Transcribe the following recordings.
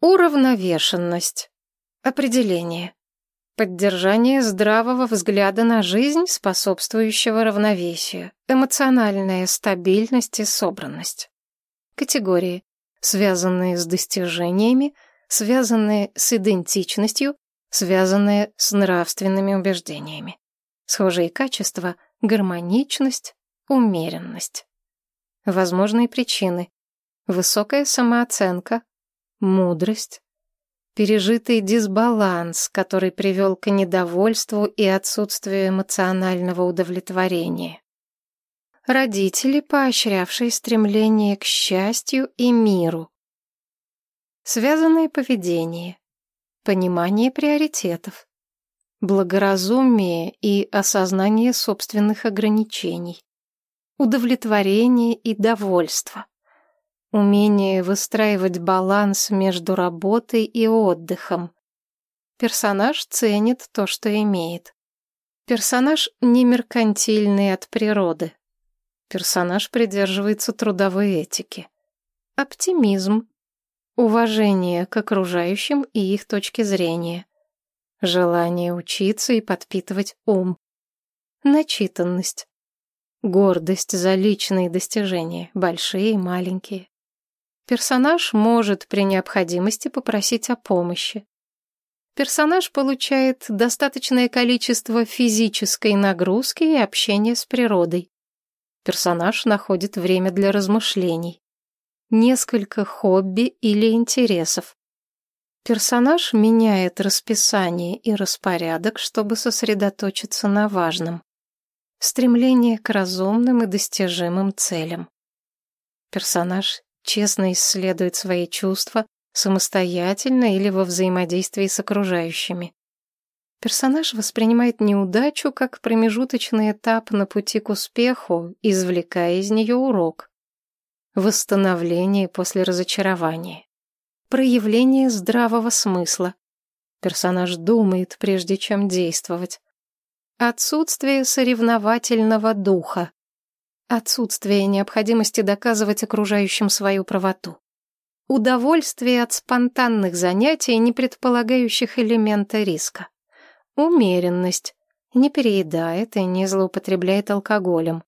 Уравновешенность. Определение. Поддержание здравого взгляда на жизнь, способствующего равновесию. Эмоциональная стабильность и собранность. Категории. Связанные с достижениями, связанные с идентичностью, связанные с нравственными убеждениями. Схожие качества — гармоничность, умеренность. Возможные причины. Высокая самооценка, мудрость, пережитый дисбаланс, который привел к недовольству и отсутствию эмоционального удовлетворения. Родители, поощрявшие стремление к счастью и миру. Связанное поведение, понимание приоритетов, благоразумие и осознание собственных ограничений, удовлетворение и довольство, умение выстраивать баланс между работой и отдыхом. Персонаж ценит то, что имеет. Персонаж не меркантильный от природы. Персонаж придерживается трудовой этики. Оптимизм, уважение к окружающим и их точке зрения, желание учиться и подпитывать ум, начитанность, гордость за личные достижения, большие и маленькие. Персонаж может при необходимости попросить о помощи. Персонаж получает достаточное количество физической нагрузки и общения с природой. Персонаж находит время для размышлений. Несколько хобби или интересов. Персонаж меняет расписание и распорядок, чтобы сосредоточиться на важном. Стремление к разумным и достижимым целям. Персонаж честно исследует свои чувства, самостоятельно или во взаимодействии с окружающими. Персонаж воспринимает неудачу как промежуточный этап на пути к успеху, извлекая из нее урок. Восстановление после разочарования. Проявление здравого смысла. Персонаж думает, прежде чем действовать. Отсутствие соревновательного духа. Отсутствие необходимости доказывать окружающим свою правоту. Удовольствие от спонтанных занятий, не предполагающих элемента риска. Умеренность. Не переедает и не злоупотребляет алкоголем.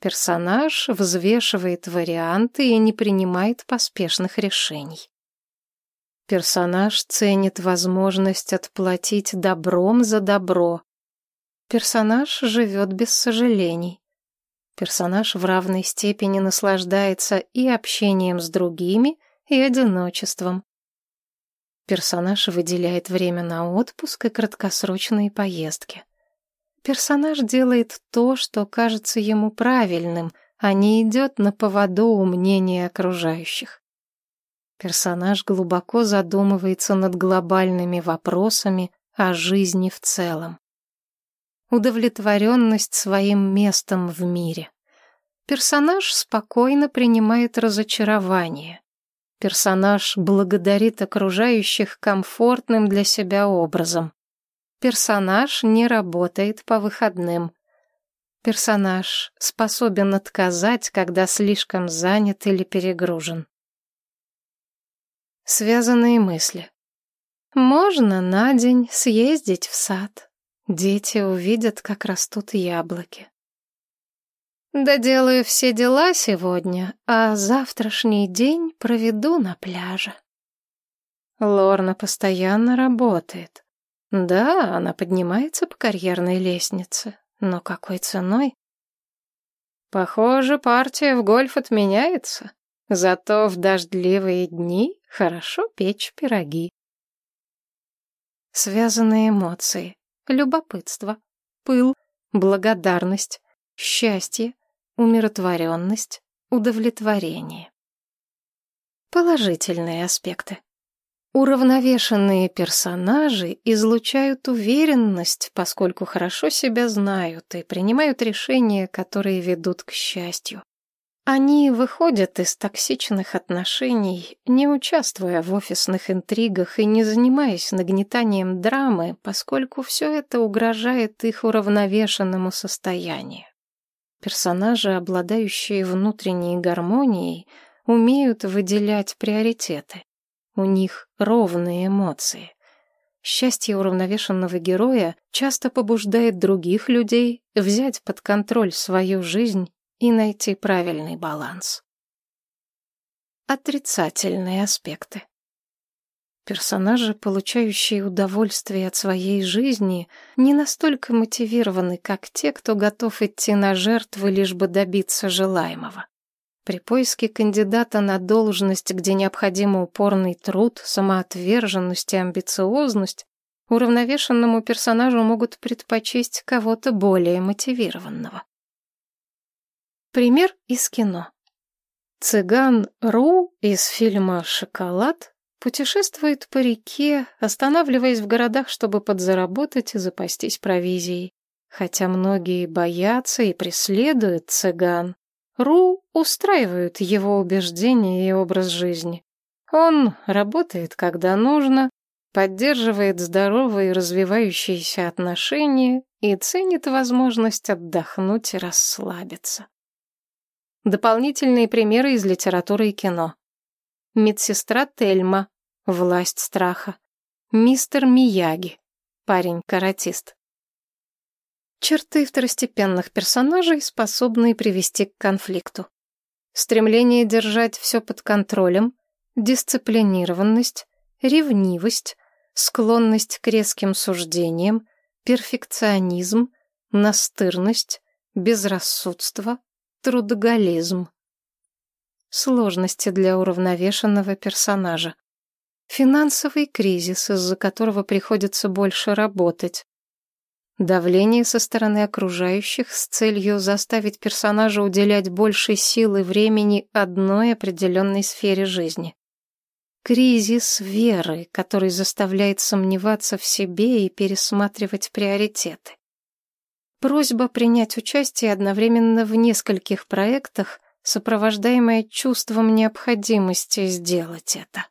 Персонаж взвешивает варианты и не принимает поспешных решений. Персонаж ценит возможность отплатить добром за добро. Персонаж живет без сожалений. Персонаж в равной степени наслаждается и общением с другими, и одиночеством. Персонаж выделяет время на отпуск и краткосрочные поездки. Персонаж делает то, что кажется ему правильным, а не идет на поводу у мнения окружающих. Персонаж глубоко задумывается над глобальными вопросами о жизни в целом. Удовлетворенность своим местом в мире. Персонаж спокойно принимает разочарование. Персонаж благодарит окружающих комфортным для себя образом. Персонаж не работает по выходным. Персонаж способен отказать, когда слишком занят или перегружен. Связанные мысли. Можно на день съездить в сад. Дети увидят, как растут яблоки. Доделаю все дела сегодня, а завтрашний день проведу на пляже. Лорна постоянно работает. Да, она поднимается по карьерной лестнице, но какой ценой? Похоже, партия в гольф отменяется, зато в дождливые дни хорошо печь пироги. Связанные эмоции, любопытство, пыл, благодарность, счастье, умиротворенность, удовлетворение. Положительные аспекты. Уравновешенные персонажи излучают уверенность, поскольку хорошо себя знают и принимают решения, которые ведут к счастью. Они выходят из токсичных отношений, не участвуя в офисных интригах и не занимаясь нагнетанием драмы, поскольку все это угрожает их уравновешенному состоянию. Персонажи, обладающие внутренней гармонией, умеют выделять приоритеты. У них ровные эмоции. Счастье уравновешенного героя часто побуждает других людей взять под контроль свою жизнь и найти правильный баланс. Отрицательные аспекты. Персонажи, получающие удовольствие от своей жизни, не настолько мотивированы, как те, кто готов идти на жертвы, лишь бы добиться желаемого. При поиске кандидата на должность, где необходим упорный труд, самоотверженность и амбициозность, уравновешенному персонажу могут предпочесть кого-то более мотивированного. Пример из кино. Цыган Ру из фильма «Шоколад» Путешествует по реке, останавливаясь в городах, чтобы подзаработать и запастись провизией. Хотя многие боятся и преследуют цыган, Ру устраивают его убеждения и образ жизни. Он работает, когда нужно, поддерживает здоровые развивающиеся отношения и ценит возможность отдохнуть и расслабиться. Дополнительные примеры из литературы и кино. Медсестра Тельма, Власть страха. Мистер Мияги. Парень-каратист. Черты второстепенных персонажей, способные привести к конфликту. Стремление держать все под контролем, дисциплинированность, ревнивость, склонность к резким суждениям, перфекционизм, настырность, безрассудство, трудоголизм. Сложности для уравновешенного персонажа. Финансовый кризис, из-за которого приходится больше работать. Давление со стороны окружающих с целью заставить персонажа уделять больше сил и времени одной определенной сфере жизни. Кризис веры, который заставляет сомневаться в себе и пересматривать приоритеты. Просьба принять участие одновременно в нескольких проектах, сопровождаемая чувством необходимости сделать это.